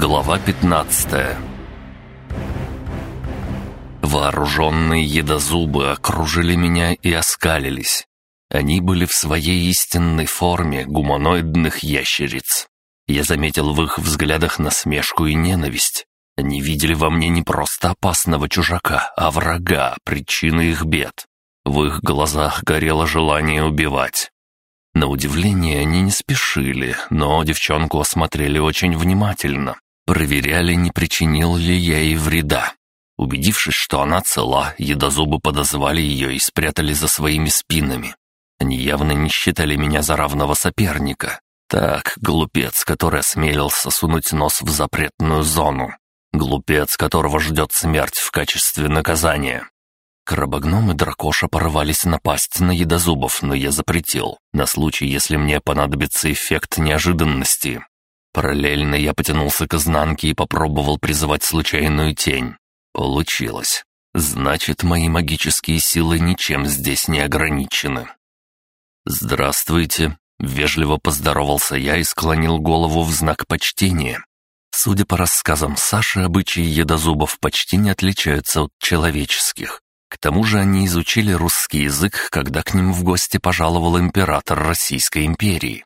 Глава 15 Вооруженные едозубы окружили меня и оскалились. Они были в своей истинной форме гуманоидных ящериц. Я заметил в их взглядах насмешку и ненависть. Они видели во мне не просто опасного чужака, а врага, причины их бед. В их глазах горело желание убивать. На удивление они не спешили, но девчонку осмотрели очень внимательно. Проверяли, не причинил ли я ей вреда. Убедившись, что она цела, едозубы подозвали ее и спрятали за своими спинами. Они явно не считали меня за равного соперника. Так, глупец, который осмелился сунуть нос в запретную зону. Глупец, которого ждет смерть в качестве наказания. Крабогном и дракоша порывались напасть на едозубов, но я запретил, на случай, если мне понадобится эффект неожиданности. Параллельно я потянулся к изнанке и попробовал призывать случайную тень. Получилось. Значит, мои магические силы ничем здесь не ограничены. «Здравствуйте», — вежливо поздоровался я и склонил голову в знак почтения. Судя по рассказам Саши, обычаи едозубов почти не отличаются от человеческих. К тому же они изучили русский язык, когда к ним в гости пожаловал император Российской империи.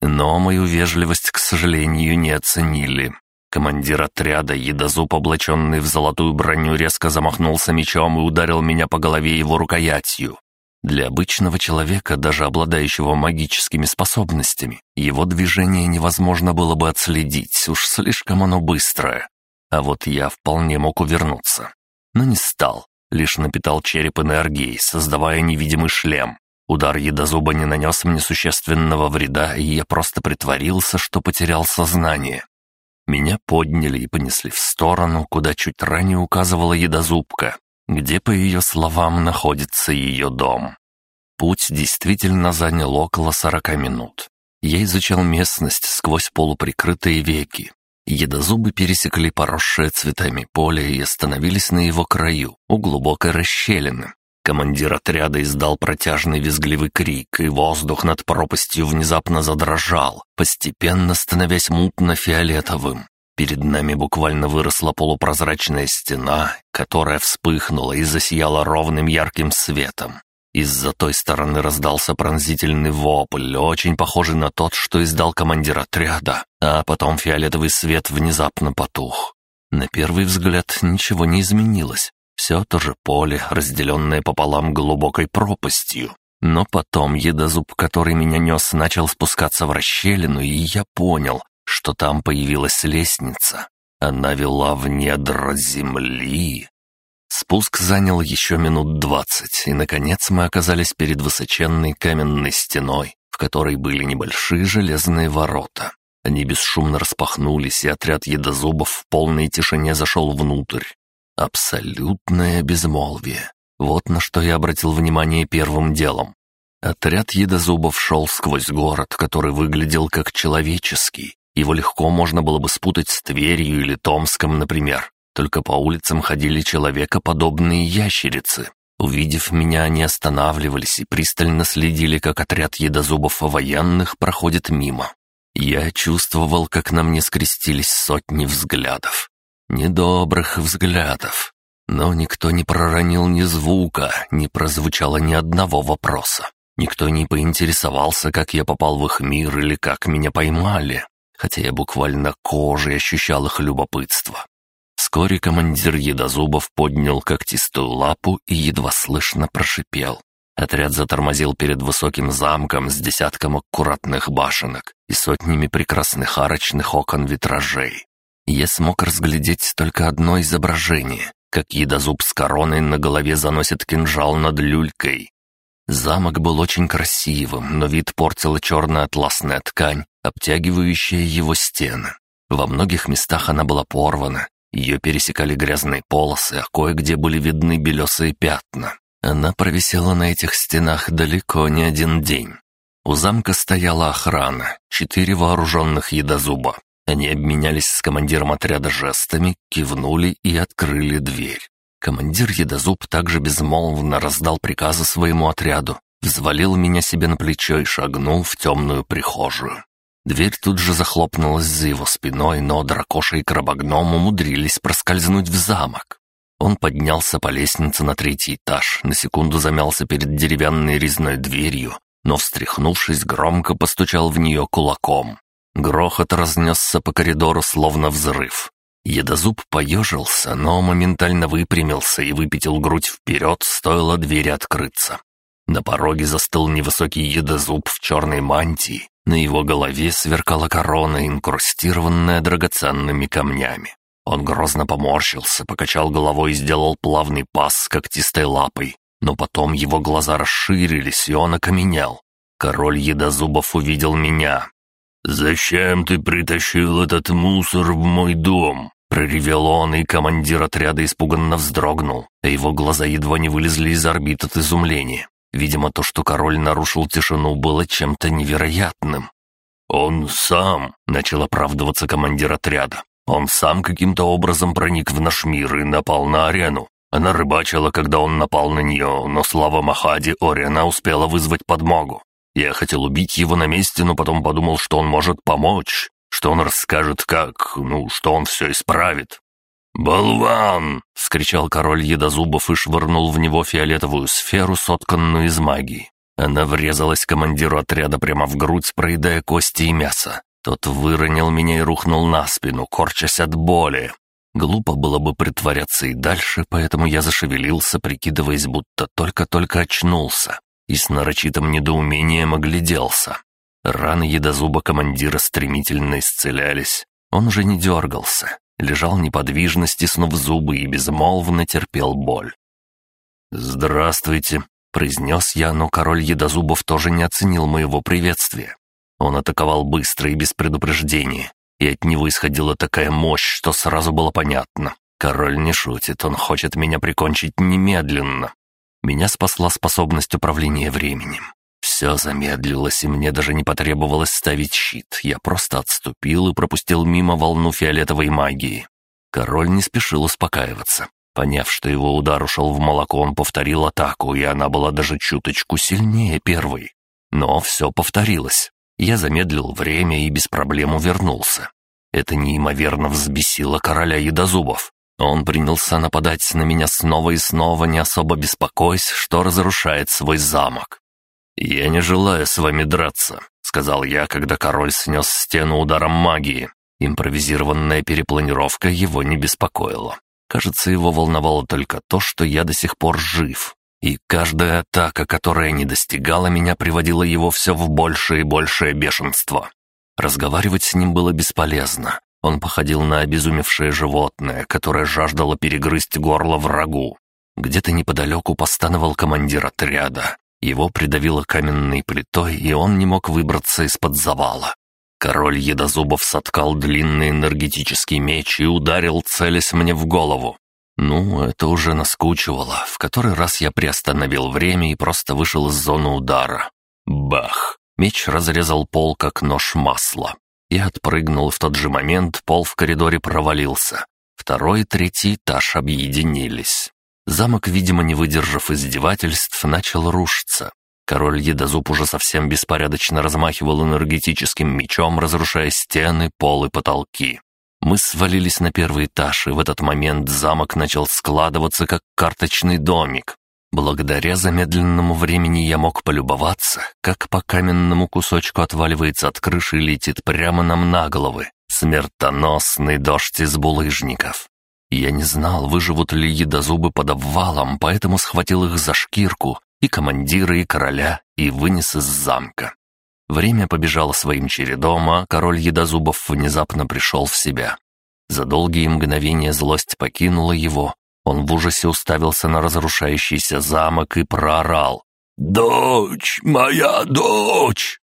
Но мою вежливость, к сожалению, не оценили. Командир отряда, едозуб, облаченный в золотую броню, резко замахнулся мечом и ударил меня по голове его рукоятью. Для обычного человека, даже обладающего магическими способностями, его движение невозможно было бы отследить, уж слишком оно быстрое. А вот я вполне мог увернуться. Но не стал, лишь напитал череп энергией, создавая невидимый шлем. Удар едозуба не нанес мне существенного вреда, и я просто притворился, что потерял сознание. Меня подняли и понесли в сторону, куда чуть ранее указывала едозубка, где, по ее словам, находится ее дом. Путь действительно занял около сорока минут. Я изучал местность сквозь полуприкрытые веки, Едозубы пересекли поросшее цветами поле и остановились на его краю, у глубокой расщелины. Командир отряда издал протяжный визгливый крик, и воздух над пропастью внезапно задрожал, постепенно становясь мутно-фиолетовым. Перед нами буквально выросла полупрозрачная стена, которая вспыхнула и засияла ровным ярким светом. Из-за той стороны раздался пронзительный вопль, очень похожий на тот, что издал командир отряда, а потом фиолетовый свет внезапно потух. На первый взгляд ничего не изменилось. Все то же поле, разделенное пополам глубокой пропастью. Но потом едозуб, который меня нес, начал спускаться в расщелину, и я понял, что там появилась лестница. Она вела в недра земли. Спуск занял еще минут двадцать, и, наконец, мы оказались перед высоченной каменной стеной, в которой были небольшие железные ворота. Они бесшумно распахнулись, и отряд едозубов в полной тишине зашел внутрь. Абсолютное безмолвие. Вот на что я обратил внимание первым делом. Отряд едозубов шел сквозь город, который выглядел как человеческий. Его легко можно было бы спутать с Тверью или Томском, например. Только по улицам ходили человекоподобные ящерицы. Увидев меня, они останавливались и пристально следили, как отряд едозубов военных проходит мимо. Я чувствовал, как на мне скрестились сотни взглядов. Недобрых взглядов. Но никто не проронил ни звука, не прозвучало ни одного вопроса. Никто не поинтересовался, как я попал в их мир или как меня поймали, хотя я буквально кожей ощущал их любопытство. Вскоре командир едозубов поднял когтистую лапу и едва слышно прошипел. Отряд затормозил перед высоким замком с десятком аккуратных башенок и сотнями прекрасных арочных окон витражей. Я смог разглядеть только одно изображение, как едозуб с короной на голове заносит кинжал над люлькой. Замок был очень красивым, но вид портила черная атласная ткань, обтягивающая его стены. Во многих местах она была порвана, ее пересекали грязные полосы, а кое-где были видны белесые пятна. Она провисела на этих стенах далеко не один день. У замка стояла охрана, четыре вооруженных едозуба. Они обменялись с командиром отряда жестами, кивнули и открыли дверь. Командир едозуб также безмолвно раздал приказы своему отряду, взвалил меня себе на плечо и шагнул в темную прихожую. Дверь тут же захлопнулась за его спиной, но дракоша и крабогном умудрились проскользнуть в замок. Он поднялся по лестнице на третий этаж, на секунду замялся перед деревянной резной дверью, но, встряхнувшись, громко постучал в нее кулаком. Грохот разнесся по коридору, словно взрыв. Едозуб поежился, но моментально выпрямился и выпятил грудь вперед, стоило двери открыться. На пороге застыл невысокий едозуб в черной мантии. На его голове сверкала корона, инкрустированная драгоценными камнями. Он грозно поморщился, покачал головой и сделал плавный пас с когтистой лапой. Но потом его глаза расширились, и он окаменел. Король едозубов увидел меня. «Зачем ты притащил этот мусор в мой дом?» Проревел он, и командир отряда испуганно вздрогнул, а его глаза едва не вылезли из орбит от изумления. Видимо, то, что король нарушил тишину, было чем-то невероятным. «Он сам», — начал оправдываться командир отряда. «Он сам каким-то образом проник в наш мир и напал на арену. Она рыбачила, когда он напал на нее, но слава Махади Ориана успела вызвать подмогу. Я хотел убить его на месте, но потом подумал, что он может помочь, что он расскажет как, ну, что он все исправит. «Болван!» — скричал король Едозубов и швырнул в него фиолетовую сферу, сотканную из магии. Она врезалась командиру отряда прямо в грудь, проедая кости и мясо. Тот выронил меня и рухнул на спину, корчась от боли. Глупо было бы притворяться и дальше, поэтому я зашевелился, прикидываясь, будто только-только очнулся, и с нарочитым недоумением огляделся. Раны едозуба командира стремительно исцелялись. Он уже не дергался, лежал неподвижно, стиснув зубы и безмолвно терпел боль. «Здравствуйте», — произнес я, но король едозубов тоже не оценил моего приветствия. Он атаковал быстро и без предупреждения, и от него исходила такая мощь, что сразу было понятно. Король не шутит, он хочет меня прикончить немедленно. Меня спасла способность управления временем. Все замедлилось, и мне даже не потребовалось ставить щит. Я просто отступил и пропустил мимо волну фиолетовой магии. Король не спешил успокаиваться. Поняв, что его удар ушел в молоко, он повторил атаку, и она была даже чуточку сильнее первой. Но все повторилось. Я замедлил время и без проблем увернулся. Это неимоверно взбесило короля едозубов. Он принялся нападать на меня снова и снова, не особо беспокоясь, что разрушает свой замок. «Я не желаю с вами драться», — сказал я, когда король снес стену ударом магии. Импровизированная перепланировка его не беспокоила. Кажется, его волновало только то, что я до сих пор жив. И каждая атака, которая не достигала меня, приводила его все в большее и большее бешенство. Разговаривать с ним было бесполезно. Он походил на обезумевшее животное, которое жаждало перегрызть горло врагу. Где-то неподалеку постановал командир отряда. Его придавило каменной плитой, и он не мог выбраться из-под завала. Король Едозубов соткал длинный энергетический меч и ударил, целясь мне в голову. Ну, это уже наскучивало. В который раз я приостановил время и просто вышел из зоны удара. Бах! Меч разрезал пол, как нож масла. Я отпрыгнул, в тот же момент пол в коридоре провалился. Второй и третий этаж объединились. Замок, видимо, не выдержав издевательств, начал рушиться. Король Едозуб уже совсем беспорядочно размахивал энергетическим мечом, разрушая стены, пол и потолки. Мы свалились на первый этаж, и в этот момент замок начал складываться, как карточный домик. Благодаря замедленному времени я мог полюбоваться, как по каменному кусочку отваливается от крыши и летит прямо нам на головы. Смертоносный дождь из булыжников. Я не знал, выживут ли едозубы под обвалом, поэтому схватил их за шкирку, и командира, и короля, и вынес из замка. Время побежало своим чередом, а король едозубов внезапно пришел в себя. За долгие мгновения злость покинула его, он в ужасе уставился на разрушающийся замок и проорал. «Дочь! Моя дочь!»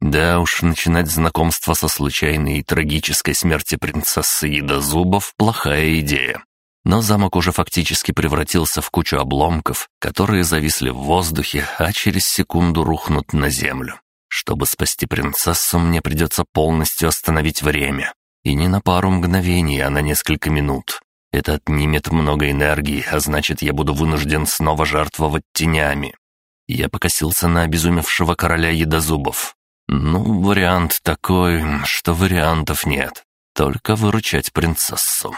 Да уж, начинать знакомство со случайной и трагической смерти принцессы Едозубов – плохая идея. Но замок уже фактически превратился в кучу обломков, которые зависли в воздухе, а через секунду рухнут на землю. Чтобы спасти принцессу, мне придется полностью остановить время. И не на пару мгновений, а на несколько минут. Это отнимет много энергии, а значит, я буду вынужден снова жертвовать тенями. Я покосился на обезумевшего короля едозубов. Ну, вариант такой, что вариантов нет. Только выручать принцессу.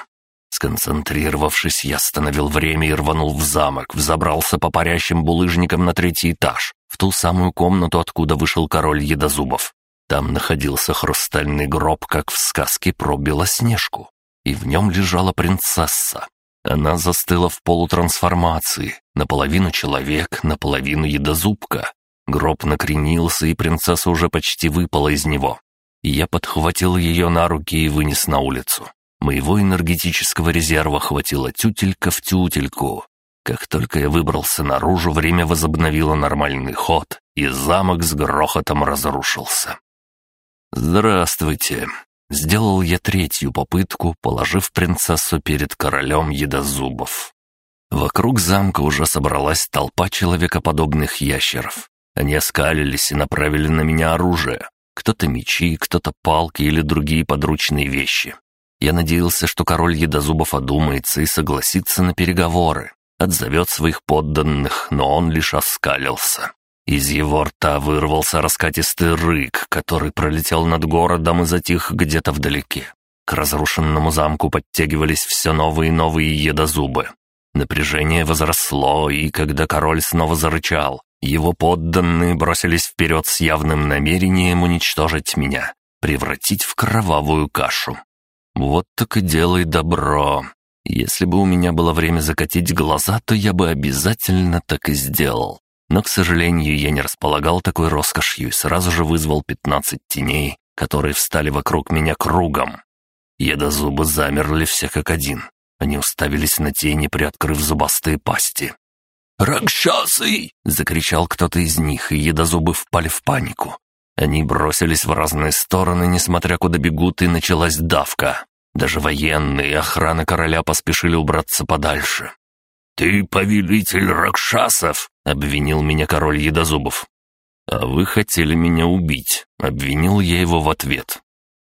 Сконцентрировавшись, я остановил время и рванул в замок, взобрался по парящим булыжникам на третий этаж, в ту самую комнату, откуда вышел король Едозубов. Там находился хрустальный гроб, как в сказке про Белоснежку, и в нем лежала принцесса. Она застыла в полутрансформации, наполовину человек, наполовину едозубка. Гроб накренился, и принцесса уже почти выпала из него. Я подхватил ее на руки и вынес на улицу. Моего энергетического резерва хватило тютелька в тютельку. Как только я выбрался наружу, время возобновило нормальный ход, и замок с грохотом разрушился. «Здравствуйте!» Сделал я третью попытку, положив принцессу перед королем едозубов. Вокруг замка уже собралась толпа человекоподобных ящеров. Они оскалились и направили на меня оружие. Кто-то мечи, кто-то палки или другие подручные вещи. Я надеялся, что король Едозубов одумается и согласится на переговоры, отзовет своих подданных, но он лишь оскалился. Из его рта вырвался раскатистый рык, который пролетел над городом и затих где-то вдалеке. К разрушенному замку подтягивались все новые и новые едозубы. Напряжение возросло, и когда король снова зарычал, его подданные бросились вперед с явным намерением уничтожить меня, превратить в кровавую кашу. Вот так и делай добро. Если бы у меня было время закатить глаза, то я бы обязательно так и сделал. Но, к сожалению, я не располагал такой роскошью и сразу же вызвал пятнадцать теней, которые встали вокруг меня кругом. Едозубы замерли все как один. Они уставились на тени, приоткрыв зубастые пасти. «Ракшасы!» — закричал кто-то из них, и едозубы впали в панику. Они бросились в разные стороны, несмотря куда бегут, и началась давка. Даже военные и охрана короля поспешили убраться подальше. «Ты повелитель Ракшасов!» — обвинил меня король Едозубов. «А вы хотели меня убить», — обвинил я его в ответ.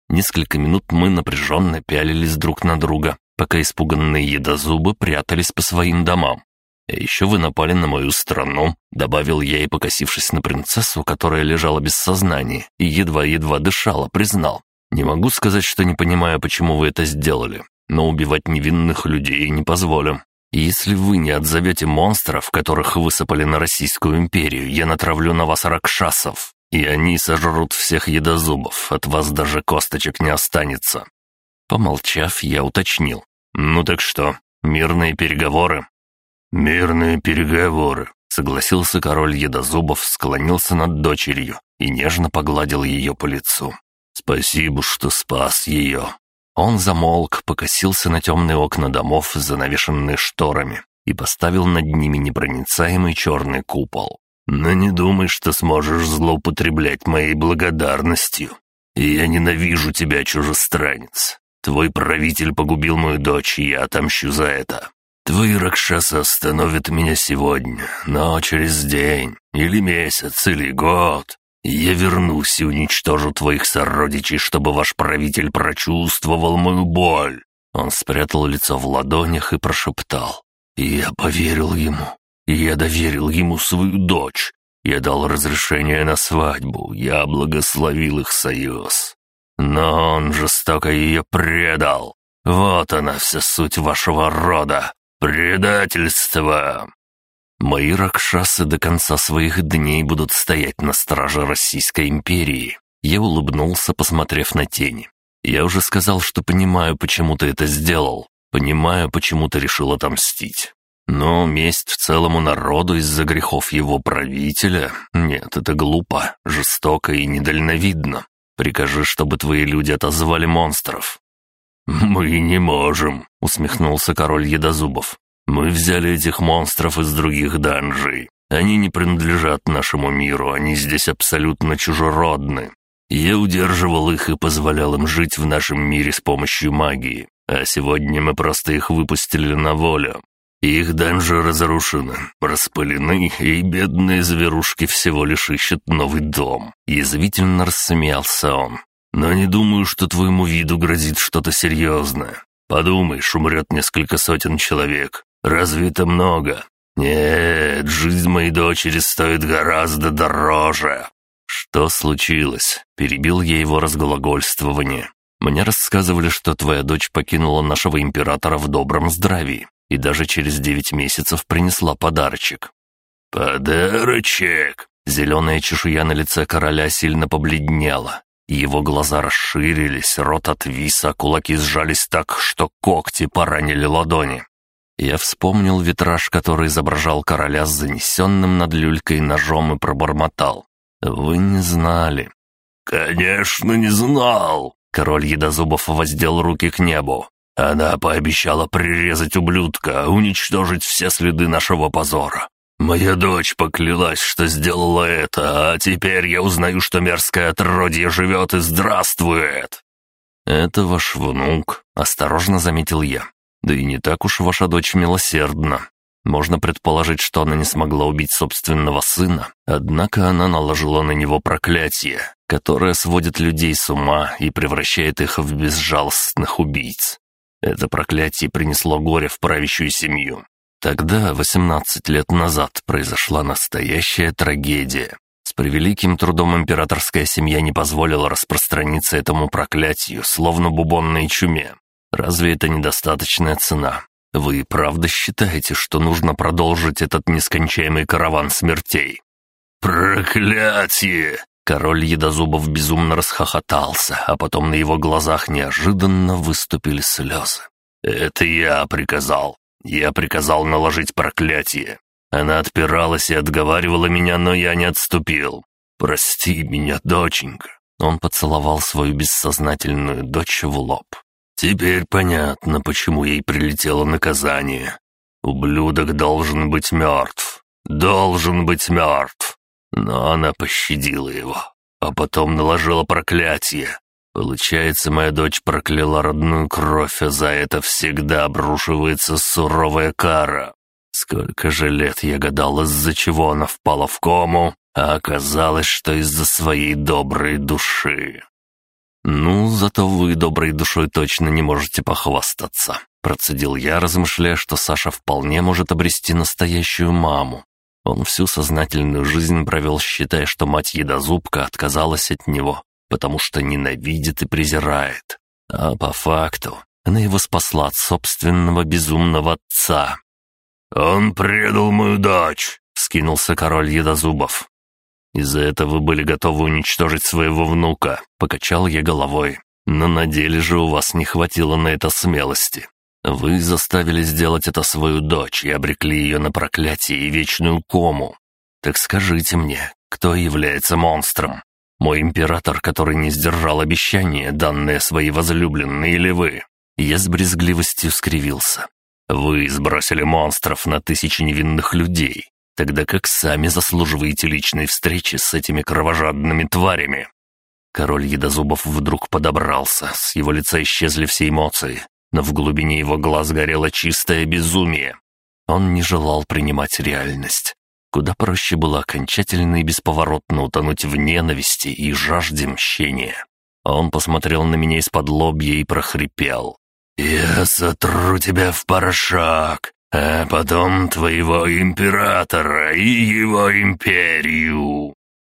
Несколько минут мы напряженно пялились друг на друга, пока испуганные едозубы прятались по своим домам. «А еще вы напали на мою страну», — добавил я и, покосившись на принцессу, которая лежала без сознания и едва-едва дышала, признал. «Не могу сказать, что не понимаю, почему вы это сделали, но убивать невинных людей не позволю. Если вы не отзовете монстров, которых высыпали на Российскую империю, я натравлю на вас ракшасов, и они сожрут всех едозубов, от вас даже косточек не останется». Помолчав, я уточнил. «Ну так что, мирные переговоры?» «Мирные переговоры», — согласился король Едозубов, склонился над дочерью и нежно погладил ее по лицу. «Спасибо, что спас ее». Он замолк, покосился на темные окна домов, занавешенные шторами, и поставил над ними непроницаемый черный купол. «Но не думай, что сможешь злоупотреблять моей благодарностью. Я ненавижу тебя, чужестранец. Твой правитель погубил мою дочь, и я отомщу за это. Твои Ракшасы остановят меня сегодня, но через день, или месяц, или год. Я вернусь и уничтожу твоих сородичей, чтобы ваш правитель прочувствовал мою боль». Он спрятал лицо в ладонях и прошептал. Я поверил ему. И я доверил ему свою дочь. Я дал разрешение на свадьбу. Я благословил их союз. Но он жестоко ее предал. Вот она вся суть вашего рода. «Предательство!» Мои ракшасы до конца своих дней будут стоять на страже Российской империи. Я улыбнулся, посмотрев на тени. Я уже сказал, что понимаю, почему ты это сделал. Понимаю, почему ты решил отомстить. Но месть в целому народу из-за грехов его правителя? Нет, это глупо, жестоко и недальновидно. Прикажи, чтобы твои люди отозвали монстров. «Мы не можем», — усмехнулся король Едозубов. «Мы взяли этих монстров из других данжей. Они не принадлежат нашему миру, они здесь абсолютно чужеродны. Я удерживал их и позволял им жить в нашем мире с помощью магии, а сегодня мы просто их выпустили на волю. Их данжи разрушены, распылены, и бедные зверушки всего лишь ищут новый дом». Язвительно рассмеялся он. Но не думаю, что твоему виду грозит что-то серьезное. Подумаешь, умрет несколько сотен человек. Разве это много? Нет, жизнь моей дочери стоит гораздо дороже. «Что случилось?» — перебил я его разглагольствование. «Мне рассказывали, что твоя дочь покинула нашего императора в добром здравии и даже через девять месяцев принесла подарочек». «Подарочек?» Зеленая чешуя на лице короля сильно побледнела. Его глаза расширились, рот отвис, а кулаки сжались так, что когти поранили ладони. Я вспомнил витраж, который изображал короля с занесенным над люлькой ножом и пробормотал. «Вы не знали». «Конечно, не знал!» Король Едозубов воздел руки к небу. «Она пообещала прирезать ублюдка, уничтожить все следы нашего позора. Моя дочь поклялась, что сделала это, а теперь я узнаю, что мерзкое отродье живет и здравствует!» «Это ваш внук», — осторожно заметил я. «Да и не так уж ваша дочь милосердна. Можно предположить, что она не смогла убить собственного сына, однако она наложила на него проклятие, которое сводит людей с ума и превращает их в безжалостных убийц. Это проклятие принесло горе в правящую семью. Тогда, 18 лет назад, произошла настоящая трагедия. С превеликим трудом императорская семья не позволила распространиться этому проклятию, словно бубонной чуме. Разве это недостаточная цена? Вы правда считаете, что нужно продолжить этот нескончаемый караван смертей?» «Проклятие!» Король Едозубов безумно расхохотался, а потом на его глазах неожиданно выступили слезы. «Это я приказал. Я приказал наложить проклятие. Она отпиралась и отговаривала меня, но я не отступил. Прости меня, доченька». Он поцеловал свою бессознательную дочь в лоб. Теперь понятно, почему ей прилетело наказание. Ублюдок должен быть мертв. Должен быть мертв. Но она пощадила его, а потом наложила проклятие. Получается, моя дочь прокляла родную кровь, а за это всегда обрушивается суровая кара. Сколько же лет я гадал, из-за чего она впала в кому, а оказалось, что из-за своей доброй души. «Ну, зато вы доброй душой точно не можете похвастаться», — процедил я, размышляя, что Саша вполне может обрести настоящую маму. Он всю сознательную жизнь провел, считая, что мать Едозубка отказалась от него, потому что ненавидит и презирает. А по факту она его спасла от собственного безумного отца. «Он предал мою дочь!» — вскинулся король Едозубов. Из-за этого вы были готовы уничтожить своего внука», — покачал я головой. «Но на деле же у вас не хватило на это смелости. Вы заставили сделать это свою дочь и обрекли ее на проклятие и вечную кому. Так скажите мне, кто является монстром? Мой император, который не сдержал обещания, данное своей возлюбленной, или вы?» Я с брезгливостью скривился. «Вы сбросили монстров на тысячи невинных людей, тогда как сами заслуживаете личной встречи с этими кровожадными тварями». Король Едозубов вдруг подобрался, с его лица исчезли все эмоции, но в глубине его глаз горело чистое безумие. Он не желал принимать реальность. Куда проще было окончательно и бесповоротно утонуть в ненависти и жажде мщения. Он посмотрел на меня из-под лобья и прохрипел. «Я сотру тебя в порошок, а потом твоего императора и его империю!»